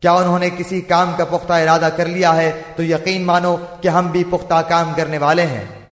کیا انہوں نے کسی کام کا پختہ ارادہ کر لیا ہے تو یقین مانو کہ ہم بھی پختہ کام کرنے والے ہیں۔